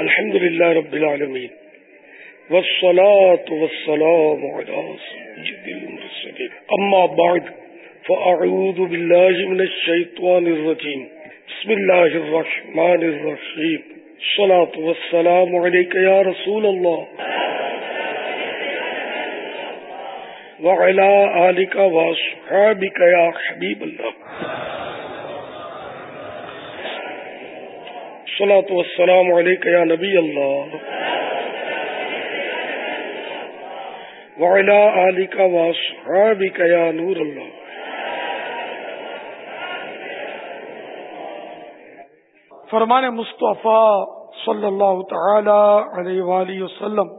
الحمد لله رب العالمين والصلاة والسلام على سيد المرسلين. أما بعد، فأعوذ بالله من الشيطان الرجيم. بسم الله الرحمن الرحيم. الصلاة والسلام عليك يا رسول الله. وعلى آلك وصحابك يا حبيب الله. الصلاة والسلام عليك يا نبي الله. وعلى آلك وصحابك يا نور الله. فرمان مصطفیٰ صلی اللہ تعالی علیہ وآلہ وسلم،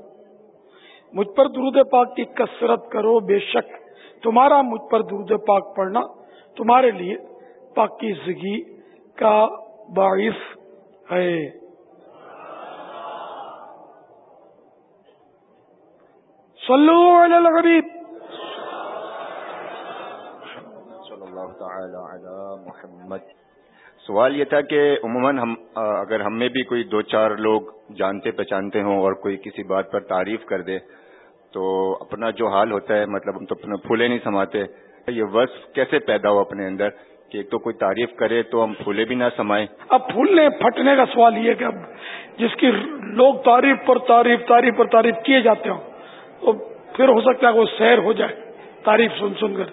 مجھ پر درود پاک کی کثرت کرو بے شک، تمہارا مجھ پر درود پاک پڑھنا تمہارے لیے پاکی زگی کا باعث ہے صلو علی الغریب صلی اللہ تعالی علی محمد۔ سوال یہ تھا کہ عموماً ہم اگر ہم میں بھی کوئی دو چار لوگ جانتے پہچانتے ہوں اور کوئی کسی بات پر تعریف کر دے، تو اپنا جو حال ہوتا ہے مطلب ہم تو اپنے پھولے نہیں سماتے، یہ وصف کیسے پیدا ہو اپنے اندر؟ کہ ایک تو کوئی تعریف کرے تو ہم پھولے بھی نہ سمائیں۔ اب پھولنے پھٹنے کا سوال یہ کہ اب جس کی لوگ تعریف پر تعریف تعریف پر تعریف کیے جاتے ہوں، تو پھر ہو سکتا ہے وہ سیر ہو جائے، تعریف سن سن کر۔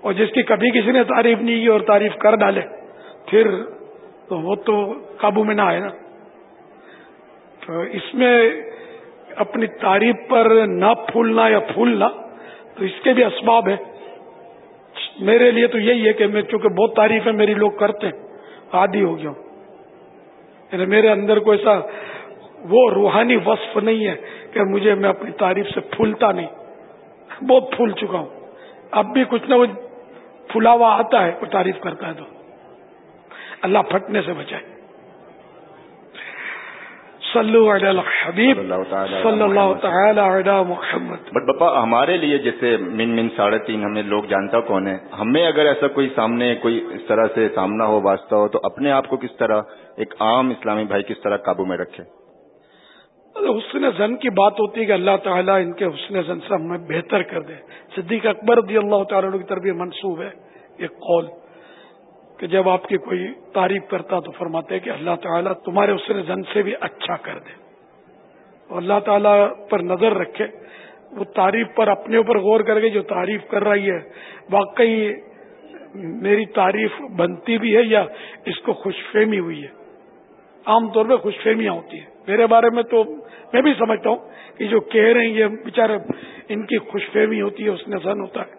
اور جس کی کبھی کسی نے تعریف نہیں کی اور تعریف کر ڈالے، پھر تو وہ تو قابو میں نہ آئے نا۔ تو اس میں اپنی تعریف پر نہ پھولنا یا پھولنا، تو اس کے بھی اسباب ہے میرے لیے تو یہی ہے کہ میں چونکہ بہت تعریفیں میری لوگ کرتے ہیں۔ عادی ہو گیا ہوں۔ یعنی میرے اندر کوئی ایسا وہ روحانی وصف نہیں ہے کہ مجھے میں اپنی تعریف سے پھولتا نہیں۔ بہت پھول چکا ہوں۔ اب بھی کچھ نہ کچھ پھلاوا آتا ہے کوئی تعریف کرتا ہے تو۔ اللہ پھٹنے سے بچائے۔ صلو علی الحبیب صلی اللہ تعالی علی محمد. بٹ بپا ہمارے لیے جیسے من من ساڑھے تین ہمیں لوگ جانتا کون ہے ہمیں اگر ایسا کوئی سامنے کوئی اس طرح سے سامنا ہو واسطہ ہو تو اپنے آپ کو کس طرح ایک عام اسلامی بھائی کس طرح قابو میں رکھے؟ حسن زن کی بات ہوتی ہے کہ اللہ تعالیٰ ان کے حسن زن سے ہمیں بہتر کر دے. صدیق اکبر رضی اللہ تعالیٰ کی طرف یہ منصوب ہے یہ قول. کہ جب آپ کی کوئی تعریف کرتا تو فرماتے کہ اللہ تعالیٰ تمہارے حسن زن سے بھی اچھا کر دے۔ اور اللہ تعالیٰ پر نظر رکھے۔ وہ تعریف پر اپنے اوپر غور کر کے جو تعریف کر رہی ہے، واقعی میری تعریف بنتی بھی ہے یا اس کو خوش فہمی ہوئی ہے؟ عام طور پہ خوش فہمیاں ہوتی ہیں۔ میرے بارے میں تو میں بھی سمجھتا ہوں کہ جو کہہ رہے ہیں، یہ بےچارے ان کی خوش فہمی ہوتی ہے، اس نے زن ہوتا ہے۔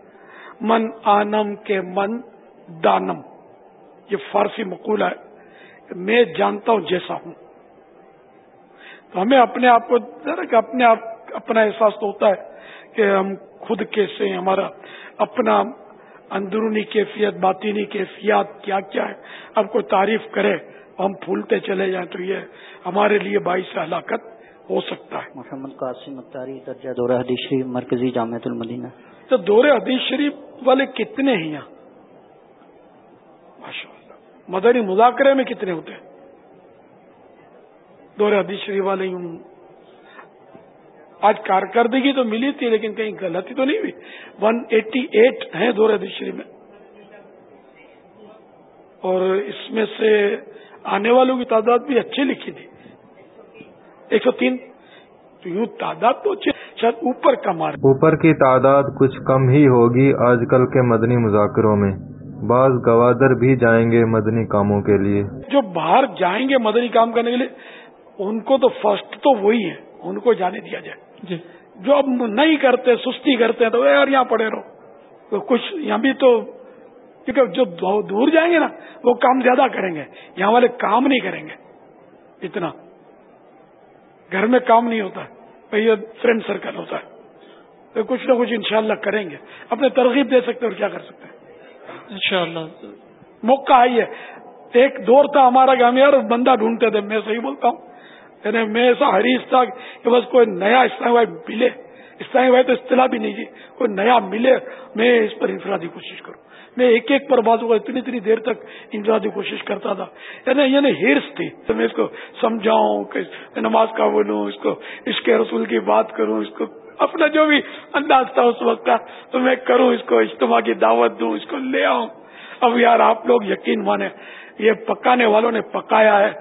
من آنم کے من دانم۔ یہ فارسی مقول ہے میں جانتا ہوں جیسا ہوں۔ تو ہمیں اپنے آپ کو ذرا کہ اپنے آپ اپنا احساس تو ہوتا ہے کہ ہم خود کیسے ہیں ہمارا اپنا اندرونی کیفیت باطینی کیفیات کیا کیا ہے۔ اب کوئی تعریف کرے ہم پھولتے چلے جائیں تو یہ ہمارے لیے باعث ہلاکت ہو سکتا ہے۔ محمد قاسم اختاری درجہ دورہ حدیث شریف مرکزی جامعۃ المدینہ۔ تو دورے حدیث شریف والے کتنے ہیں یہاں؟ ماشاء اللہ مدنی مذاکرے میں کتنے ہوتے ہیں؟ دورے حدیث شریف والے ہوں آج کارکردگی تو ملی تھی لیکن کہیں غلطی تو نہیں ہوئی۔ ون ایٹی ایٹ ہیں دورے حدیث شریف میں۔ اور اس میں سے آنے والوں کی تعداد بھی اچھی لکھی تھی۔ ایک سو تین۔ تو یوں تعداد تو اچھی شاید اوپر کم آ رہی اوپر کی تعداد کچھ کم ہی ہوگی آج کل کے مدنی مذاکروں میں۔ بعض گوادر بھی جائیں گے مدنی کاموں کے لیے۔ جو باہر جائیں گے مدنی کام کرنے کے لیے ان کو تو فرسٹ تو وہی ہے ان کو جانے دیا جائے۔ جی۔ جو اب نہیں کرتے سستی کرتے ہیں تو یار یہاں پڑے رہو۔ کچھ یہاں بھی تو کیونکہ جو دور جائیں گے نا وہ کام زیادہ کریں گے۔ یہاں والے کام نہیں کریں گے۔ اتنا۔ گھر میں کام نہیں ہوتا۔ یہ فرینڈ سرکل ہوتا ہے۔ تو کچھ نہ کچھ انشاءاللہ کریں گے۔ اپنے ترغیب دے سکتے اور کیا کر سکتے ہیں؟ انشاءاللہ. موقع آئی ہے ایک دور تھا ہمارا کہ ہم یار بندہ ڈھونڈتے تھے. میں صحیح بولتا ہوں. یعنی میں ایسا حریص تھا کہ بس کوئی نیا اسلام بھائی ملے. اس طرح تو اصطلاح بھی نہیں جی کوئی نیا ملے. میں اس پر انفرادی کوشش کروں. میں ایک ایک پر بازو کا اتنی اتنی دیر تک انفرادی کوشش کرتا تھا. یعنی یعنی ہیرس تھی. تو میں اس کو سمجھاؤں کہ نماز کا بولوں، اس کو اس کے رسول کی بات کروں، اس کو اپنا جو بھی انداز تھا اس وقت کا تو میں کروں اس کو اجتماع کی دعوت دوں اس کو لے آؤں۔ اب یار آپ لوگ یقین مانے یہ پکانے والوں نے پکایا ہے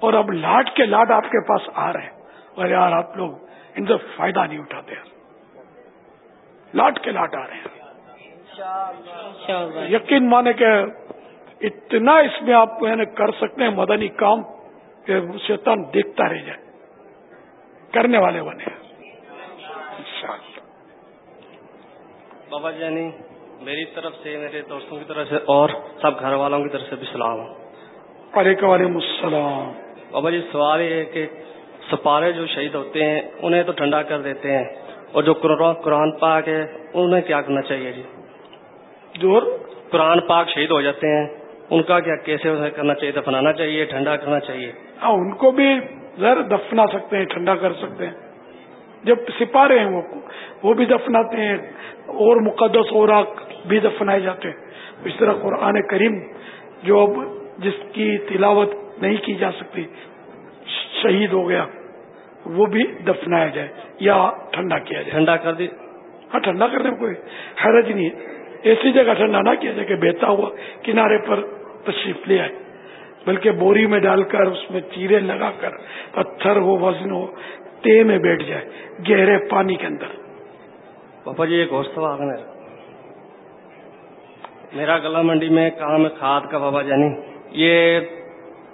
اور اب لاٹ کے لاٹ آپ کے پاس آ رہے ہیں۔ اور یار آپ لوگ ان سے فائدہ نہیں اٹھاتے۔ لاٹ کے لاٹ آ رہے ہیں۔ یقین مانے کہ اتنا اس میں آپ یعنی کر سکتے ہیں مدنی کام کہ شیطان دیکھتا رہ جائے۔ کرنے والے بنے۔ بابا یعنی میری طرف سے میرے دوستوں کی طرف سے اور سب گھر والوں کی طرف سے بھی سلام۔ علیکم وعلیکم السلام۔ بابا جی سوال یہ ہے کہ سپارے جو شہید ہوتے ہیں انہیں تو ٹھنڈا کر دیتے ہیں اور جو قرآن پاک ہے انہیں کیا کرنا چاہیے جی؟ جو قرآن پاک شہید ہو جاتے ہیں ان کا کیا کیسے کرنا چاہیے دفنانا چاہیے ٹھنڈا کرنا چاہیے؟ ہاں ان کو بھی ذرا دفنا سکتے ہیں ٹھنڈا کر سکتے ہیں۔ جب سپارے ہیں وہ وہ بھی دفناتے ہیں اور مقدس اور بھی دفنائے جاتے ہیں۔ اس طرح قرآن کریم جو اب جس کی تلاوت نہیں کی جا سکتی شہید ہو گیا وہ بھی دفنایا جائے یا ٹھنڈا کیا جائے۔ ٹھنڈا کر دی۔ ہاں ٹھنڈا کرنے میں کوئی حرج نہیں ہے۔ ایسی جگہ ٹھنڈا نہ کیا جائے کہ بہتا ہوا کنارے پر تشریف لے آئے بلکہ بوری میں ڈال کر اس میں چیرے لگا کر پتھر ہو وزن ہو تے میں بیٹھ جائے گہرے پانی کے اندر۔ پاپا جی ایک واگن ہے۔ میرا گلا منڈی میں کام ہے کھاد کا بابا جانی یہ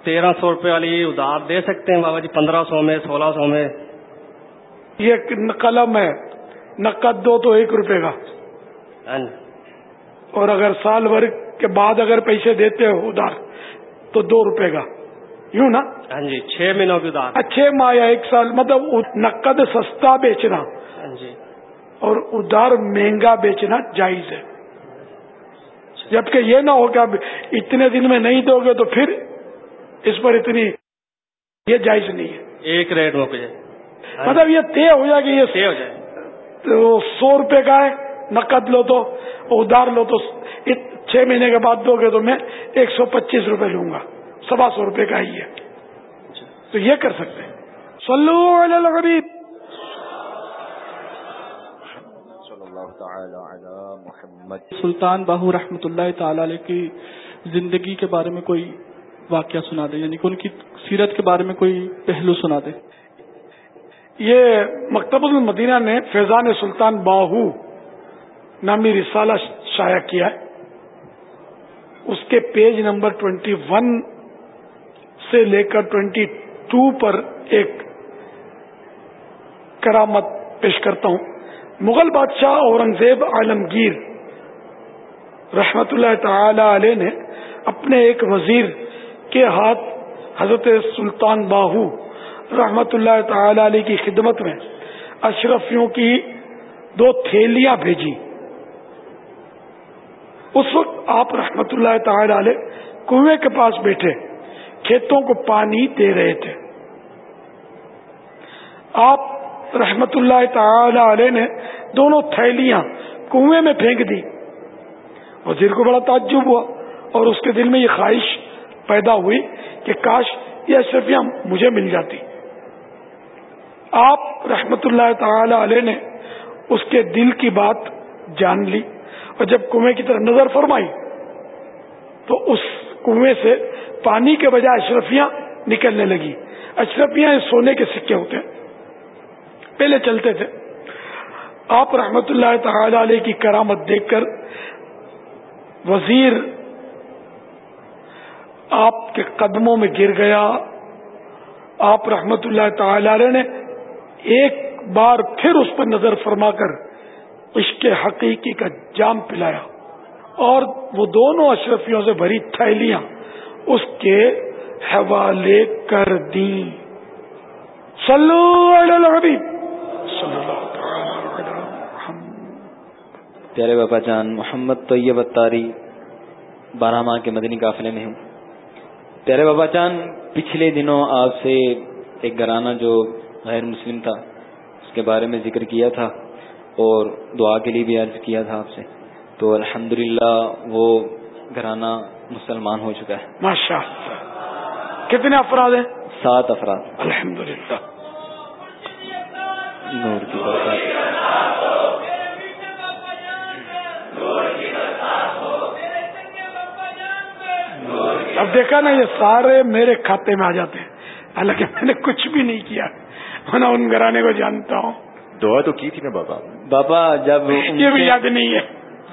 تیرہ سو روپے والی ادار دے سکتے ہیں بابا جی؟ پندرہ سو میں سولہ سو میں۔ یہ قلم ہے نقد دو تو ایک روپے کا۔ ہاں۔ اور اگر سال بھر کے بعد اگر پیسے دیتے ہو ادار تو دو روپے کا۔ یوں نا؟ ہاں جی چھ مہینوں کی ادار چھ ماہ یا ایک سال مطلب نقد سستا بیچنا۔ ہاں جی۔ اور ادار مہنگا بیچنا جائز ہے۔ جبکہ یہ نہ ہو کہ اب اتنے دن میں نہیں دو گے تو پھر اس پر اتنی یہ جائز نہیں ہے۔ ایک ریٹ میں جائے مطلب یہ طے ہو جائے کہ یہ طے ہو جائے۔ تو سو روپے کا ہے نقد لو تو ادار لو تو چھ مہینے کے بعد دو گے تو میں ایک سو پچیس روپے لوں گا۔ سوا سو روپے کا ہی ہے۔ تو یہ کر سکتے ہیں۔ سلو الغریب سلطان باہو رحمۃ اللہ تعالی علیہ کی زندگی کے بارے میں کوئی واقعہ سنا دے یعنی کہ ان کی سیرت کے بارے میں کوئی پہلو سنا دے یہ مکتب المدینہ نے فیضان سلطان باہو نامی رسالہ شائع کیا ہے۔ اس کے پیج نمبر ٹوینٹی ون سے لے کر ٹوینٹی ٹو پر ایک کرامت پیش کرتا ہوں۔ مغل بادشاہ اورنگزیب عالمگیر رحمت اللہ تعالی علیہ نے اپنے ایک وزیر کے ہاتھ حضرت سلطان باہو رحمت اللہ تعالی علیہ کی خدمت میں اشرفیوں کی دو تھیلیاں بھیجی۔ اس وقت آپ رحمت اللہ تعالی علیہ کنویں کے پاس بیٹھے۔ کھیتوں کو پانی دے رہے تھے۔ آپ رحمت اللہ تعالی علیہ نے دونوں تھیلیاں کنویں میں پھینک دی وزیر کو بڑا تعجب ہوا اور اس کے دل میں یہ خواہش پیدا ہوئی کہ کاش یہ اشرفیاں مجھے مل جاتی۔ آپ رحمت اللہ تعالی علیہ نے اس کے دل کی بات جان لی اور جب کنویں کی طرف نظر فرمائی تو اس کنویں سے پانی کے بجائے اشرفیاں نکلنے لگی۔ اشرفیاں سونے کے سکے ہوتے ہیں۔ پہلے چلتے تھے۔ آپ رحمت اللہ تعالی علیہ کی کرامت دیکھ کر وزیر آپ کے قدموں میں گر گیا۔ آپ رحمت اللہ تعالی علیہ نے ایک بار پھر اس پر نظر فرما کر عشق حقیقی کا جام پلایا اور وہ دونوں اشرفیوں سے بھری تھیلیاں اس کے حوالے کر دی پیارے بابا جان، محمد طیب اتاری بارہ ماہ کے مدنی قافلے میں ہوں۔ پیارے بابا جان، پچھلے دنوں آپ سے ایک گھرانہ جو غیر مسلم تھا، اس کے بارے میں ذکر کیا تھا اور دعا کے لیے بھی عرض کیا تھا آپ سے۔ تو الحمدللہ وہ گھرانہ مسلمان ہو چکا ہے۔ ماشاء اللہ کتنے افراد ہیں؟ سات افراد۔ الحمدللہ۔ نور کی برکات۔ اب دیکھا نا یہ سارے میرے کھاتے میں آ جاتے ہیں۔ حالانکہ میں نے کچھ بھی نہیں کیا۔ میں ان گھرانے کو جانتا ہوں۔ دعا تو کی تھی نا بابا؟ بابا جب ان یہ بھی یاد نہیں ہے۔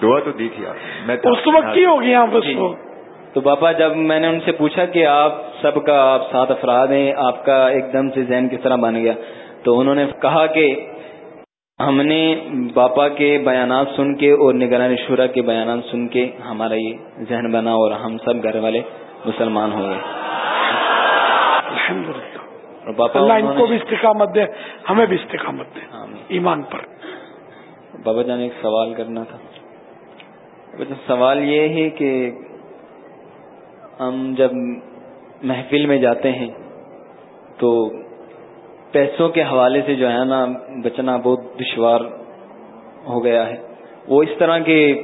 دعا تو دی تھی آپ۔ میں تو- اس وقت کی ہوگی آپ اس جی۔ کو؟ تو باپا جب میں نے ان سے پوچھا کہ آپ سب کا آپ سات افراد ہیں آپ کا ایک دم سے ذہن کس طرح بن گیا؟ تو انہوں نے کہا کہ ہم نے باپا کے بیانات سن کے اور نگران شورا کے بیانات سن کے ہمارا یہ ذہن بنا اور ہم سب گھر والے مسلمان ہو گئے۔ اور باپا اللہ ان کو بھی استقامت دے ہمیں بھی استقامت دے۔ آمین۔ ایمان پر۔ بابا جان ایک سوال کرنا تھا۔ سوال یہ ہے کہ ہم جب محفل میں جاتے ہیں تو پیسوں کے حوالے سے جو ہے نا بچنا بہت دشوار ہو گیا ہے۔ وہ اس طرح کے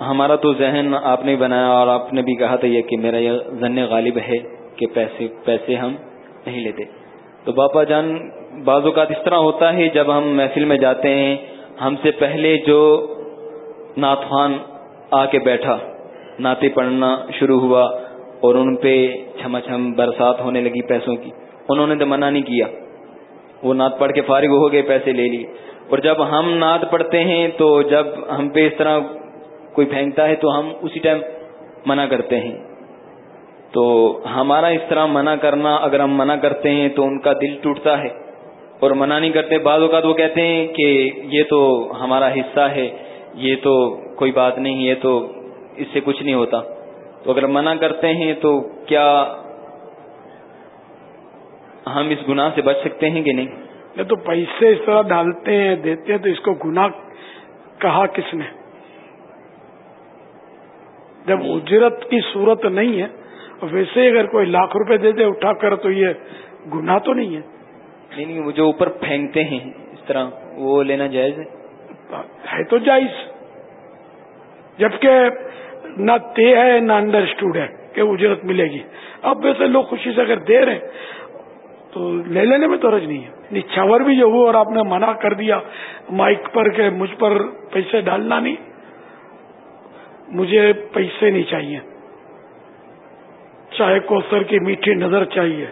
ہمارا تو ذہن آپ نے بنایا اور آپ نے بھی کہا تھا یہ کہ میرا یہ ذہن غالب ہے کہ پیسے پیسے ہم نہیں لیتے۔ تو باپا جان، بعض اوقات اس طرح ہوتا ہے جب ہم محفل میں جاتے ہیں، ہم سے پہلے جو ناتوان آ کے بیٹھا نعتیں پڑھنا شروع ہوا اور ان پہ چھم چھم برسات ہونے لگی پیسوں کی۔ انہوں نے تو منع نہیں کیا۔ وہ نعت پڑھ کے فارغ ہو گئے، پیسے لے لیے۔ اور جب ہم نعت پڑھتے ہیں تو جب ہم پہ اس طرح کوئی پھینکتا ہے تو ہم اسی ٹائم منع کرتے ہیں۔ تو ہمارا اس طرح منع کرنا، اگر ہم منع کرتے ہیں تو ان کا دل ٹوٹتا ہے۔ اور منع نہیں کرتے، بعض اوقات وہ کہتے ہیں کہ یہ تو ہمارا حصہ ہے، یہ تو کوئی بات نہیں، یہ تو اس سے کچھ نہیں ہوتا۔ تو اگر منع کرتے ہیں تو کیا ہم اس گناہ سے بچ سکتے ہیں کہ نہیں؟ یہ تو پیسے اس طرح ڈالتے ہیں دیتے ہیں تو اس کو گناہ کہا کس نے؟ جب اجرت کی صورت نہیں ہے ویسے اگر کوئی لاکھ روپے دے دے اٹھا کر تو یہ گناہ تو نہیں ہے۔ نہیں نہیں وہ جو اوپر پھینکتے ہیں اس طرح وہ لینا جائز ہے؟ ہے تو جائز۔ جبکہ نہ طے ہے نہ انڈرسٹوڈ ہے کہ اجرت ملے گی۔ اب ویسے لوگ خوشی سے اگر دے رہے ہیں، تو لے لینے میں تو رج نہیں ہے۔ یعنی نچھاور بھی جو ہوا اور آپ نے منع کر دیا، مائک پر کہ مجھ پر پیسے ڈالنا نہیں، مجھے پیسے نہیں چاہیے۔ چاہے کوسر کی میٹھی نظر چاہیے۔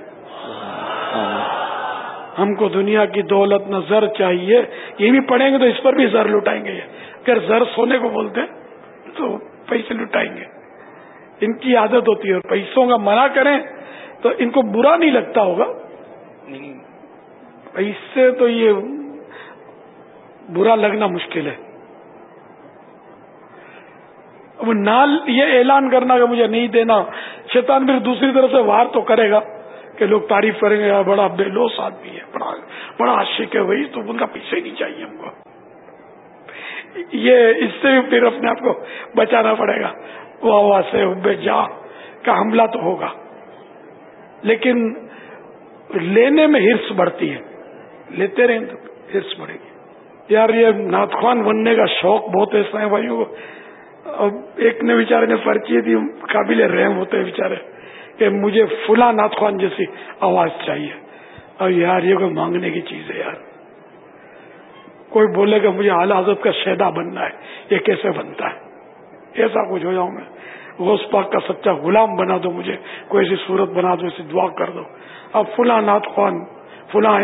ہم کو دنیا کی دولت نہ زر چاہیے۔ یہ بھی پڑھیں گے تو اس پر بھی زر لٹائیں گے۔ اگر زر سونے کو بولتے تو پیسے لٹائیں گے۔ ان کی عادت ہوتی ہے اور پیسوں کا منع کریں تو ان کو برا نہیں لگتا ہوگا۔ پیسے تو یہ برا لگنا مشکل ہے۔ اب نال یہ اعلان کرنا کہ مجھے نہیں دینا شیطان پھر دوسری طرف سے وار تو کرے گا کہ لوگ تعریف کریں گے بڑا بے لوس آدمی ہے بڑا بڑا عاشق ہے وہی تو ان کا پیسے نہیں چاہیے۔ یہ اس سے بھی پھر اپنے آپ کو بچانا پڑے گا۔ واہ واہ سے بے جا کا حملہ تو ہوگا۔ لیکن لینے میں ہرس بڑھتی ہے۔ لیتے رہیں تو ہرس بڑھے گی۔ یار یہ ناتخوان بننے کا شوق بہت ایسا ہے بھائیوں کو۔ ایک نے بیچارے نے پرچی دی، قابل رحم ہوتے ہیں بیچارے، کہ مجھے فلاں ناتخوان جیسی آواز چاہیے۔ اور یار یہ کوئی مانگنے کی چیز ہے یار۔ کوئی بولے کہ مجھے اعلی حضرت کا شہدا بننا ہے، یہ کیسے بنتا ہے؟ ایسا کچھ ہو جاؤں میں۔ غوث پاک کا سچا غلام بنا دو مجھے، کوئی ایسی صورت بنا دو، ایسی دعا کر دو۔ اب فلاں نات خوان، فلاں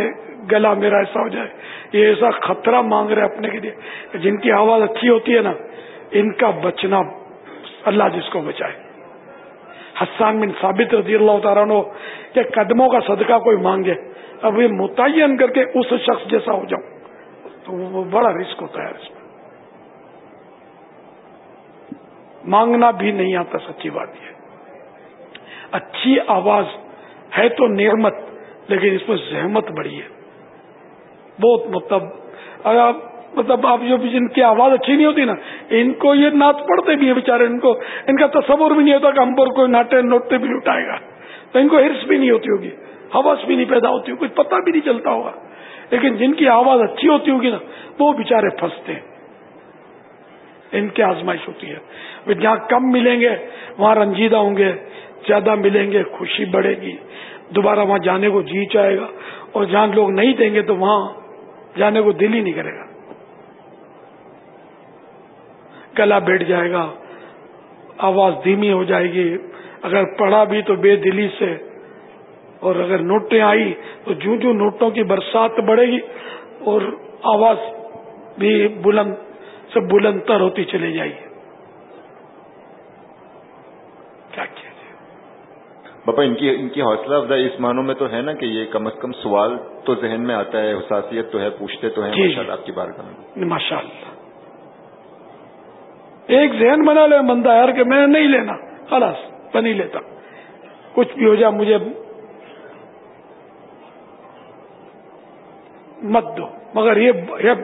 گلا میرا ایسا ہو جائے۔ یہ ایسا خطرہ مانگ رہے اپنے کے لیے۔ جن کی آواز اچھی ہوتی ہے نا، ان کا بچنا اللہ جس کو بچائے۔ حسان بن ثابت رضی اللہ تعالیٰ عنہ کہ قدموں کا صدقہ کوئی مانگے، اب یہ متعین کر کے اس شخص جیسا ہو جاؤں۔ تو وہ بڑا رسک ہوتا ہے اس میں۔ مانگنا بھی نہیں آتا، سچی بات یہ اچھی آواز ہے تو نعمت، لیکن اس میں زحمت بڑی ہے۔ بہت مطلب اگر آپ مطلب آپ جو جن کی آواز اچھی نہیں ہوتی نا، ان کو یہ نعت پڑھتے بھی ہیں بےچارے ان کو ان کا تصور بھی نہیں ہوتا کہ ہم پر کوئی ناٹے نوٹتے بھی لٹائے گا۔ تو ان کو ہرس بھی نہیں ہوتی ہوگی حوث بھی نہیں پیدا ہوتی ہوگی، کچھ پتہ بھی نہیں چلتا ہوگا۔ لیکن جن کی آواز اچھی ہوتی ہوگی نا، وہ بےچارے پھنستے ہیں۔ ان کی آزمائش ہوتی ہے۔ جہاں کم ملیں گے، وہاں رنجیدہ ہوں گے، زیادہ ملیں گے، خوشی بڑھے گی۔ دوبارہ وہاں جانے کو جی چاہے گا۔ اور جہاں لوگ نہیں دیں گے تو وہاں جانے کو دل ہی نہیں کرے گا۔ گلا بیٹھ جائے گا، آواز دھیمی ہو جائے گی۔ اگر پڑھا بھی تو بے دلی سے اور اگر نوٹیں آئی تو جو جو نوٹوں کی برسات بڑھے گی اور آواز بھی بلند سے بلند تر ہوتی چلی جائے گی۔ کیا کیا باپا ان کی ان کی حوصلہ افزائی اس معنوں میں تو ہے نا کہ یہ کم از کم سوال تو ذہن میں آتا ہے حساسیت تو ہے پوچھتے تو ہیں جی آپ کی بار میں۔ ماشاء اللہ ایک ذہن بنا لے بندہ یار کہ میں نہیں لینا خلاص میں نہیں لیتا۔ کچھ بھی ہو جائے مجھے مت دو۔ مگر یہ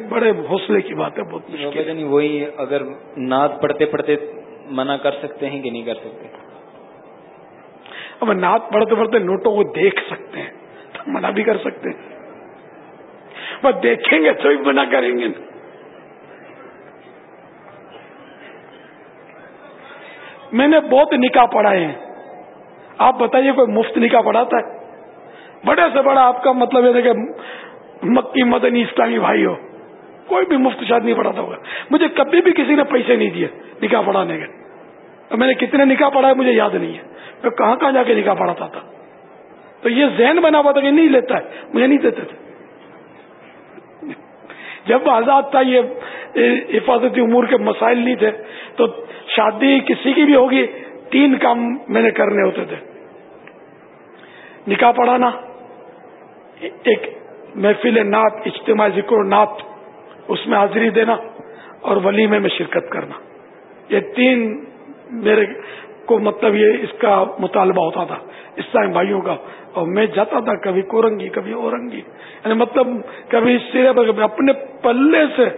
بڑے حوصلے کی بات ہے بہت مشکل۔ وہی اگر نعت پڑھتے پڑھتے منع کر سکتے ہیں کہ نہیں کر سکتے۔ اب نعت پڑھتے پڑھتے نوٹوں کو دیکھ سکتے ہیں تو منع بھی کر سکتے ہیں۔ بس دیکھیں گے تو ہی منع کریں گے۔ میں نے بہت نکاح پڑھائے ہیں۔ آپ بتائیے کوئی مفت نکاح پڑھاتا ہے؟ بڑے سے بڑا آپ کا مطلب یہ کہ مکی مدنی اسلامی بھائی ہو کوئی بھی مفت شاد نہیں پڑھاتا ہوگا۔ مجھے کبھی بھی کسی نے پیسے نہیں دیے، نکاح پڑھانے کے۔ میں نے کتنے نکاح پڑھائے مجھے یاد نہیں ہے۔ میں کہاں کہاں جا کے نکاح پڑھاتا تھا؟ تو یہ ذہن بنا ہوا تھا کہ نہیں لیتا ہے، مجھے نہیں دیتے تھے۔ جب آزاد تھا، یہ حفاظتی امور کے مسائل نہیں تھے، تو شادی کسی کی بھی ہوگی، تین کام میں نے کرنے ہوتے تھے۔ نکاح پڑھانا، ایک محفل نعت، اجتماع ذکر و نعت، اس میں حاضری دینا اور ولیمے میں شرکت کرنا۔ یہ تین میرے کو مطلب یہ اس کا مطالبہ ہوتا تھا۔ اس ٹائم بھائیوں کا۔ اور میں جاتا تھا کبھی کورنگی، کبھی اورنگی۔ یعنی مطلب کبھی سرے پر اپنے پلے سے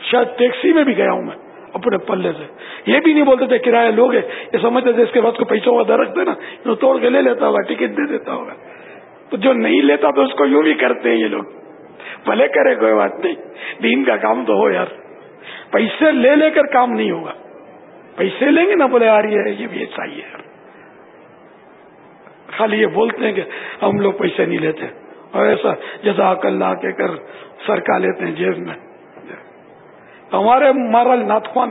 شاید ٹیکسی میں بھی گیا ہوں میں، اپنے پلے سے۔ یہ بھی نہیں بولتے تھے، کرایہ لوگ یہ سمجھتے تھے اس کے بعد کو پیسوں کا درخت ہے نا توڑ کے لے لیتا ہوگا، ٹکٹ دے دیتا ہوگا۔ تو جو نہیں لیتا تو اس کو یوں بھی کرتے ہیں یہ لوگ۔ بھلے کرے کوئی بات نہیں، دین کا کام تو ہو یار۔ پیسے لے لے کر کام نہیں ہوگا۔ پیسے لیں گے نا بولے، آ رہی ہے، یہ بھی ایسا ہی ہے۔ خالی یہ بولتے ہیں کہ ہم لوگ پیسے نہیں لیتے۔ اور ایسا جزاک اللہ کے کر سرکا لیتے ہیں جیب میں۔ ہمارے مارل ناتخوان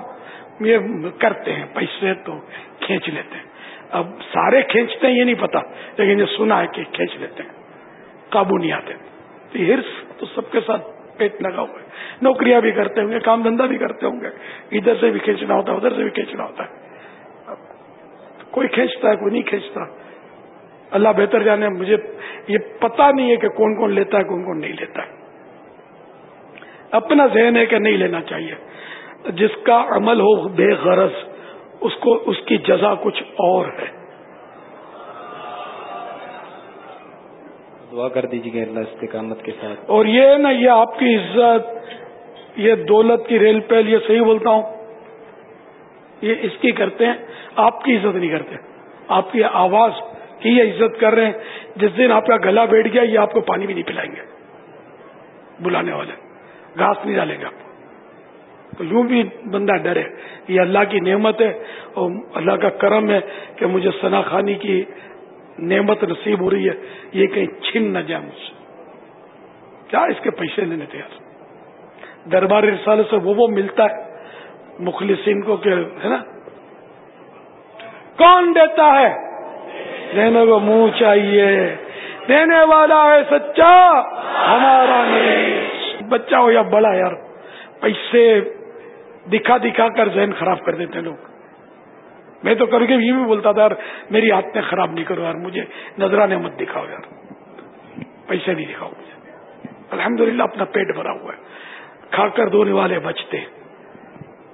یہ کرتے ہیں، پیسے تو کھینچ لیتے ہیں۔ اب سارے کھینچتے ہیں، یہ نہیں پتا، لیکن یہ سنا ہے کہ کھینچ لیتے ہیں، قابو نہیں آتے۔ تو ہرس تو سب کے ساتھ پیٹ لگا ہوا ہے۔ نوکریاں بھی کرتے ہوں گے، کام دھندا بھی کرتے ہوں گے۔ ادھر سے بھی کھینچنا ہوتا ہے، ادھر سے بھی کھینچنا ہوتا ہے۔ کوئی کھینچتا ہے، کوئی نہیں کھینچتا۔ اللہ بہتر جانے، مجھے یہ پتا نہیں ہے کہ کون کون لیتا ہے، کون کون نہیں لیتا ہے۔ اپنا ذہن ہے کہ نہیں لینا چاہیے۔ جس کا عمل ہو بے غرض اس کو اس کی جزا کچھ اور ہے۔ دعا کر دیجیے اللہ استقامت کے ساتھ۔ اور یہ نا یہ آپ کی عزت یہ دولت کی ریل پیل یہ صحیح بولتا ہوں۔ یہ اس کی کرتے ہیں آپ کی عزت نہیں کرتے۔ آپ کی آواز کی یہ عزت کر رہے ہیں۔ جس دن آپ کا گلا بیٹھ گیا یہ آپ کو پانی بھی نہیں پلائیں گے۔ بلانے والے گھاس نہیں ڈالیں گے آپ۔ تو یوں بھی بندہ ڈرے یہ اللہ کی نعمت ہے اور اللہ کا کرم ہے کہ مجھے سنا خانی کی نعمت نصیب ہو رہی ہے، یہ کہیں چھن نہ جائے مجھ سے۔ کیا اس کے پیسے لینے تھے یار دربار رسالے سے وہ وہ ملتا ہے مخلصین کو کہ، ہے نا؟ کون دیتا ہے؟ دینے کو منہ چاہیے۔ دینے والا ہے سچا، ہمارا نہیں۔ بچہ ہو یا بڑا یار، پیسے دکھا دکھا کر ذہن خراب کر دیتے لوگ۔ میں تو کر کے یہ بھی بولتا تھا یار میری آتیں خراب نہیں کرو یار، مجھے نظرانے مت دکھاؤ یار۔ پیسے نہیں دکھاؤ مجھے۔ الحمدللہ اپنا پیٹ بھرا ہوا ہے۔ کھا کر دھونے والے بچتے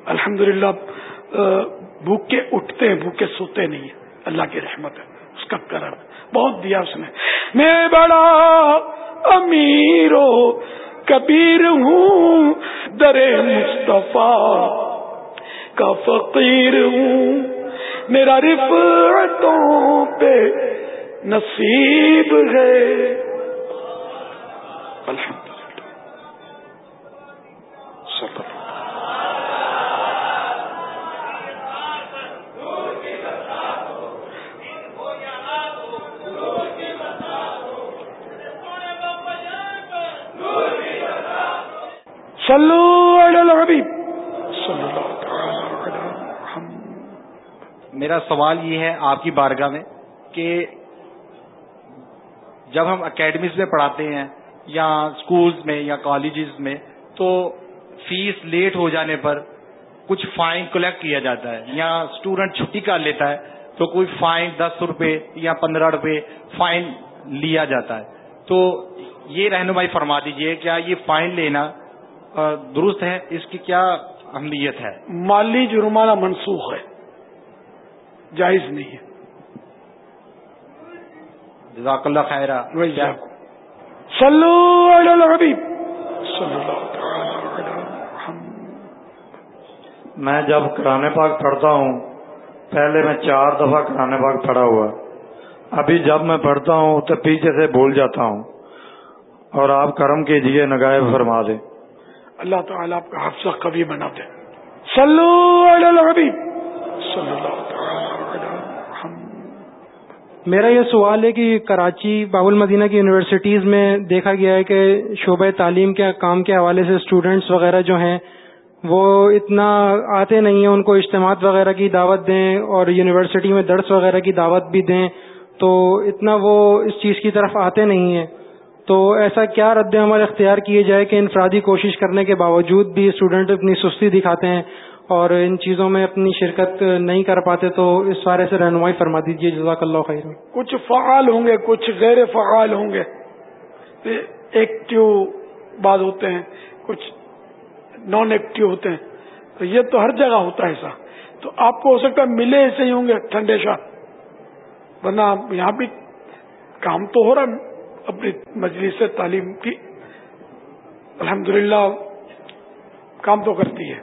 الحمدللہ بھوکے اٹھتے ہیں، بھوکے سوتے نہیں ہیں۔ اللہ کی رحمت ہے، اس کا کرم بہت دیا اس نے۔ میں بڑا امیر ہو کبیر ہوں در مصطفیٰ کا فقیر ہوں۔ میرا رفتوں پہ نصیب ہے۔ الحمد للہ صلی اللہ صلو علی الحبیب صلی اللہ تعالی علی میرا سوال یہ ہے آپ کی بارگاہ میں کہ جب ہم اکیڈمیز میں پڑھاتے ہیں یا اسکولز میں یا کالجز میں تو فیس لیٹ ہو جانے پر کچھ فائن کلیکٹ کیا جاتا ہے یا اسٹوڈنٹ چھٹی کر لیتا ہے تو کوئی فائن دس روپے یا پندرہ روپے فائن لیا جاتا ہے تو یہ رہنمائی فرما دیجیے، کیا یہ فائن لینا درست ہے اس کی کیا اہمیت ہے؟ مالی جرمانہ منسوخ ہے۔ جائز نہیں ہے۔ جزاک اللہ خیر صلو علی الحبیب۔ صلی اللہ میں جب قرآن پاک پڑھتا ہوں پہلے میں چار دفعہ قرآن پاک پڑھا ہوا۔ ابھی جب میں پڑھتا ہوں تو پیچھے سے بھول جاتا ہوں۔ اور آپ کرم کیجیے نگاہ فرما دیں۔ اللہ تعالیٰ آپ کا حفظہ کبھی بنا دے صلو علی الحبیب۔ صلی اللہ میرا یہ سوال ہے کہ کراچی بابل مدینہ کی یونیورسٹیز میں دیکھا گیا ہے کہ شعبہ تعلیم کے کام کے حوالے سے اسٹوڈینٹس وغیرہ جو ہیں، وہ اتنا آتے نہیں ہیں، ان کو اجتماعات وغیرہ کی دعوت دیں اور یونیورسٹی میں درس وغیرہ کی دعوت بھی دیں، تو اتنا وہ اس چیز کی طرف آتے نہیں ہیں۔ تو ایسا کیا رد عمل اختیار کیے جائے کہ انفرادی کوشش کرنے کے باوجود بھی اسٹوڈنٹ اپنی سستی دکھاتے ہیں اور ان چیزوں میں اپنی شرکت نہیں کر پاتے تو اس بارے سے رہنمائی فرما دیجیے جزاک اللہ خیر۔ کچھ فعال ہوں گے، کچھ غیر فعال ہوں گے۔ ایکٹیو بعد ہوتے ہیں، کچھ نان ایکٹیو ہوتے ہیں۔ تو یہ تو ہر جگہ ہوتا ہے ایسا۔ تو آپ کو ہو سکتا ہے ملے ایسے ہی ہوں گے، ٹھنڈے شاہ۔ ورنہ یہاں بھی کام تو ہو رہا اپنی مجلس تعلیم کی الحمدللہ کام تو کرتی ہے۔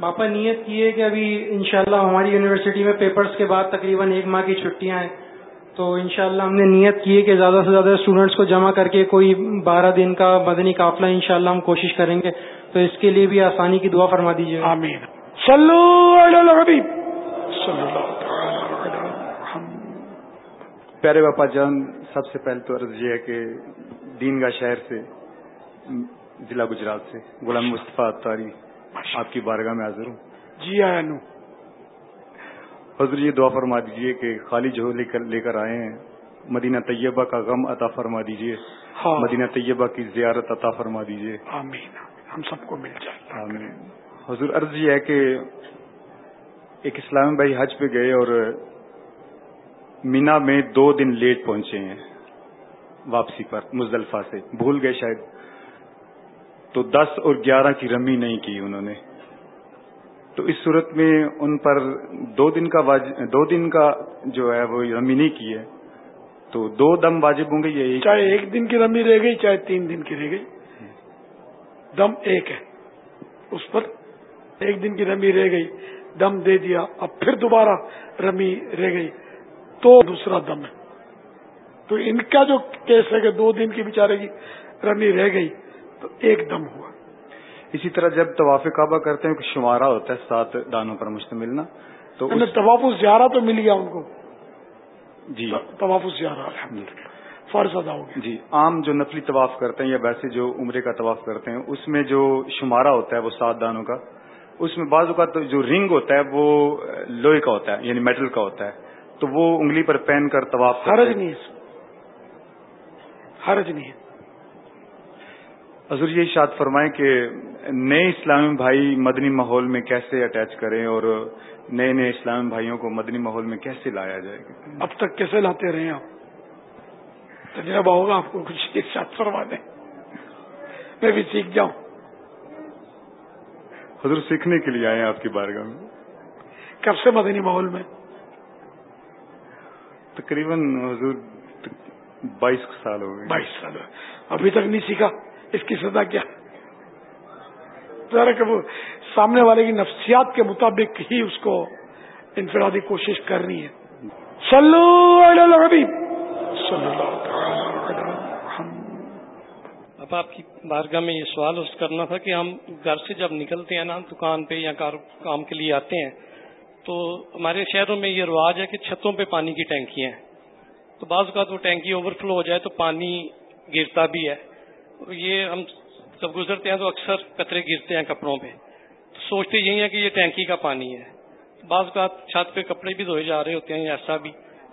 باپا نیت کی ہے کہ ابھی انشاءاللہ ہماری یونیورسٹی میں پیپرز کے بعد تقریباً ایک ماہ کی چھٹیاں ہیں۔ تو انشاءاللہ ہم نے نیت کی ہے کہ زیادہ سے زیادہ اسٹوڈینٹس کو جمع کر کے کوئی بارہ دن کا مدنی قافلہ انشاءاللہ ہم کوشش کریں گے۔ تو اس کے لیے بھی آسانی کی دعا فرما دیجیے آمین۔ صلو علی الحبیب۔ صلی اللہ پیارے باپا جان سب سے پہلے تو عرض یہ ہے کہ دین گاہ شہر سے ضلع گجرات سے غلام مصطفیٰ تاری آپ کی بارگاہ میں حاضر ہوں۔ جی آیا نو۔ حضور یہ دعا فرما دیجیے کہ خالی جو لے کر لے کر آئے ہیں۔ مدینہ طیبہ کا غم عطا فرما دیجیے۔ ہاں۔ مدینہ طیبہ کی زیارت عطا فرما دیجیے۔ آمین ہم سب کو مل جائے۔ آمین۔ حضور عرض یہ ہے کہ ایک اسلام بھائی حج پہ گئے اور مینا میں دو دن لیٹ پہنچے ہیں واپسی پر، مزدلفہ سے۔ بھول گئے شاید۔ تو دس اور گیارہ کی رمی نہیں کی انہوں نے۔ تو اس صورت میں ان پر دو دن کا واج... دو دن کا جو ہے وہ رمی نہیں کی ہے۔ تو دو دم واجب ہوں گے یہ چاہے ایک دن کی رمی رہ گئی، چاہے تین دن کی رہ گئی۔ دم ایک ہے۔ اس پر ایک دن کی رمی رہ گئی، دم دے دیا، اب پھر دوبارہ رمی رہ گئی۔ تو دوسرا دم ہے۔ تو ان کا جو کیس ہے کہ دو دن کی بیچارے کی رمی رہ گئی تو ایک دم ہوا۔ اسی طرح جب طواف کعبہ کرتے ہیں شمارہ ہوتا ہے سات دانوں پر مشتمل نا تو طواف زیارہ تو مل گیا ان کو۔ جی۔ طواف زیارہ فرض ادا ہو گیا۔ جی عام جو نفلی طواف کرتے ہیں یا ویسے جو عمرے کا طواف کرتے ہیں اس میں جو شمارہ ہوتا ہے وہ سات دانوں کا اس میں بعض اوقات جو رنگ ہوتا ہے وہ لوہے کا ہوتا ہے یعنی میٹل کا ہوتا ہے۔ تو وہ انگلی پر پہن کر طواف حرج نہیں ہے حرج نہیں ہے۔ حضور یہ شاد فرمائیں کہ نئے اسلامی بھائی مدنی ماحول میں کیسے اٹیچ کریں اور نئے نئے اسلامی بھائیوں کو مدنی ماحول میں کیسے لایا جائے؟ گا اب تک کیسے لاتے رہے آپ؟ تجربہ ہوگا آپ کو کچھ ایک ساتھ فرما دیں۔ میں بھی سیکھ جاؤں۔ حضور سیکھنے کے لیے آئے ہیں آپ کی بارگاہ میں۔ کب سے مدنی ماحول میں؟ تقریباً حضور بائیس سال ہو گئے؟ بائیس سال ابھی تک نہیں سیکھا۔ اس کی سزا کیا؟ ذرا کہ وہ سامنے والے کی نفسیات کے مطابق ہی اس کو انفرادی کوشش کرنی ہے۔ صلو علی الحبیب۔ صلی اللہ اب آپ کی بارگاہ میں یہ سوال کرنا تھا کہ ہم گھر سے جب نکلتے ہیں نا دکان پہ یا کام کے لیے آتے ہیں تو ہمارے شہروں میں یہ رواج ہے کہ چھتوں پہ پانی کی ٹینکیاں ہیں۔ تو بعض اوقات وہ ٹینکی اوور فلو ہو جائے تو پانی گرتا بھی ہے۔ یہ ہم جب گزرتے ہیں تو اکثر قطرے گرتے ہیں کپڑوں پہ۔ تو سوچتے یہی ہیں کہ یہ ٹینکی کا پانی ہے۔ بعض اوقات چھت پہ کپڑے بھی دھوئے جا رہے ہوتے ہیں ایسا بھی۔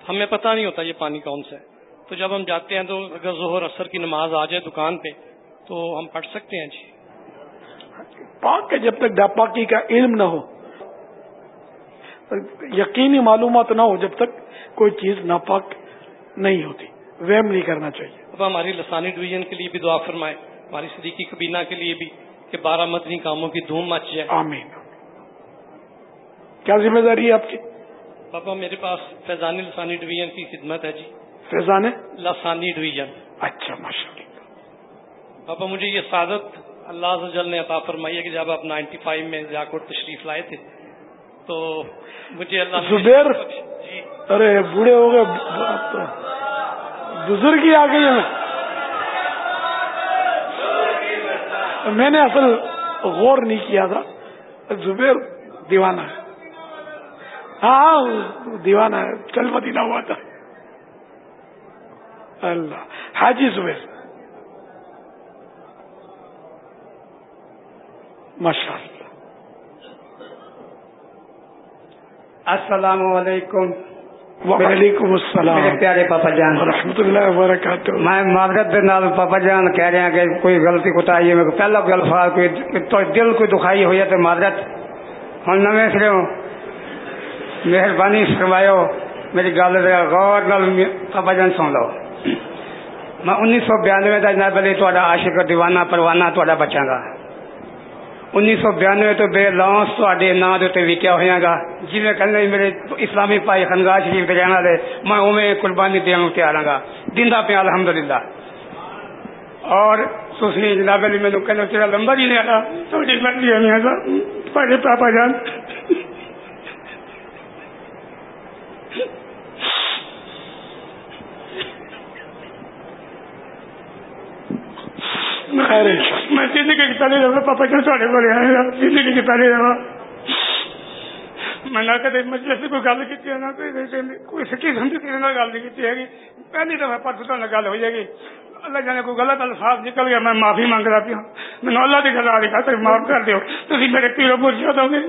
ہمیں پتہ نہیں ہوتا یہ پانی کون سا ہے۔ تو جب ہم جاتے ہیں تو اگر ظہر اثر کی نماز آ جائے دکان پہ تو ہم پڑھ سکتے ہیں جی۔ پاک جب تک ڈاپاکی کا علم نہ ہو۔ یقینی معلومات نہ ہو جب تک کوئی چیز ناپاک نہیں ہوتی۔ ویم نہیں کرنا چاہیے۔ اب ہماری لسانی ڈویژن کے لیے بھی دعا فرمائے۔ ہماری صدیقی کبینہ کے لیے بھی کہ بارہ مدنی کاموں کی دھوم مچ جائے۔ آمین۔ کیا ذمہ داری ہے آپ کی؟ پاپا میرے پاس فیضانی لسانی ڈویژن کی خدمت ہے جی۔ فیضان؟ لسانی ڈویژن۔ اچھا ماشاء اللہ۔ پاپا مجھے یہ سعادت اللہ جل نے عطا فرمائی ہے کہ جب آپ نائنٹی فائیو میں ذاکر تشریف لائے تھے تو مجھے اللہ زبیر؟ جی۔ ارے بوڑھے ہو گئے بزرگ ہی آ گئی ہے میں نے اصل غور نہیں کیا تھا۔ زبیر دیوانہ ہے۔ ہاں دیوانہ ہے کل مدینہ ہوا تھا۔ اللہ۔ حاجی زبیر۔ ماشاء اللہ السلام علیکم. وعلیکم السلام. میرے پیارے پاپا جان. رحمت اللہ وبرکاتہ. میں معذرت نال پاپا جان کہہ رہے ہیں کہ کوئی غلطی کوتاہی ہے پہلا کوئی الفاظ کوئی تو دل کوئی دکھائی ہوئی ہے تو معذرت ہوں نویں سرے مہربانی فرماؤ میری گل غور نال پاپا جان سن لو. میں انیس سو بیانوے کا جناب علی تا عاشق دیوانہ پروانہ تا بچا گا۔ انیس سو بیانوے تو بے لانس تے نام دے وکیا ہوا گا۔ جی کہنے میرے اسلامی پائی خنگاہ شریف کے رہنے والے، میں اوے قربانی دن تیار ہاں گا۔ دیندا پیا الحمد للہ اور سوسنی جناب علی میرے کہنا تیرا لمبا جی ہی لیا آتا تھوڑی مرضی ہے پڑے پاپا جان۔ میں زندگی کی پہلے رہا پاپا جان تھوڑے کو آیا زندگی کی پہلے رہا میں نہ کدے مجلس کوئی گل کی نہ کوئی سچی سمجھ کے گل نہیں کی ہے۔ پہلی دفعہ پرسوں تو گل ہو جائے گی اللہ جانے کوئی غلط الفاظ نکل گیا، میں معافی مانگ رہا پیا میں اللہ کی گل آ رہی خاطر معاف کر دیو۔ تھی میرے پیرو مرشد ہو گے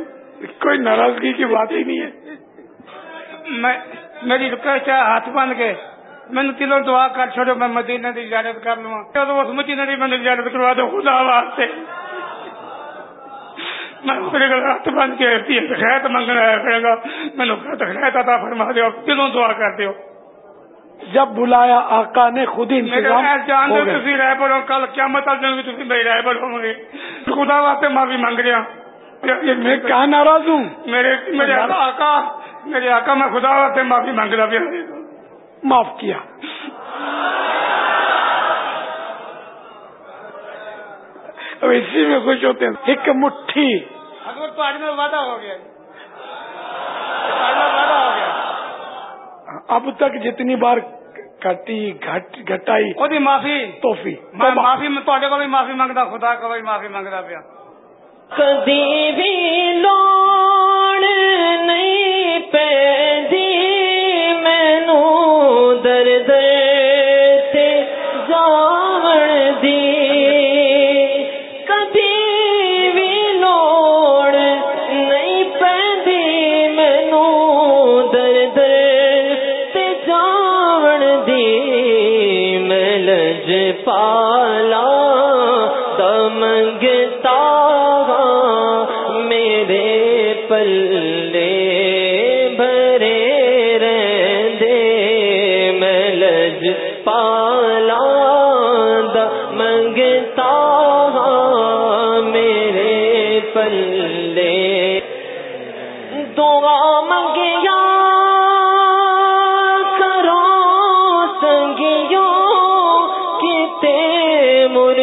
کوئی ناراضگی کی بات ہی نہیں ہے۔ میں میری ریکویسٹ ہے ہاتھ بن کے۔ مینو تلو دعا کر چھوڑو میں مدینہ کی اجازت کر لوا اس مدینہ کی میں اجازت کروا دو خدا واسطے میں میرے ہاتھ کے خیرت منگنا ہے گا خیرت عطا فرما دلوں دعا کر دیو جب بلایا آقا نے خود ہی جان دو تھی رہ پڑو کل کیا مت دن بھی تھی میری رہ پڑو گے خدا واسطے معافی مانگ رہا میں کہاں ناراض ہوں میرے میرے آقا میرے آقا میں خدا واسطے معافی مانگ رہا پیا معاف کیا۔ اب اسی میں خوش ہوتے ہیں۔ ایک مٹھی۔ وعدہ ہو گیا۔ اب تک جتنی بار کٹی گٹائی معافی۔ توفی میں معافی تے کو بھی معافی منگتا خدا کو بھی معافی منگتا پیا۔ کدی بھی لوڑ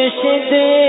مرشد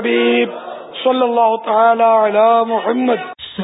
الحبیب صلی اللہ تعالی علی محمد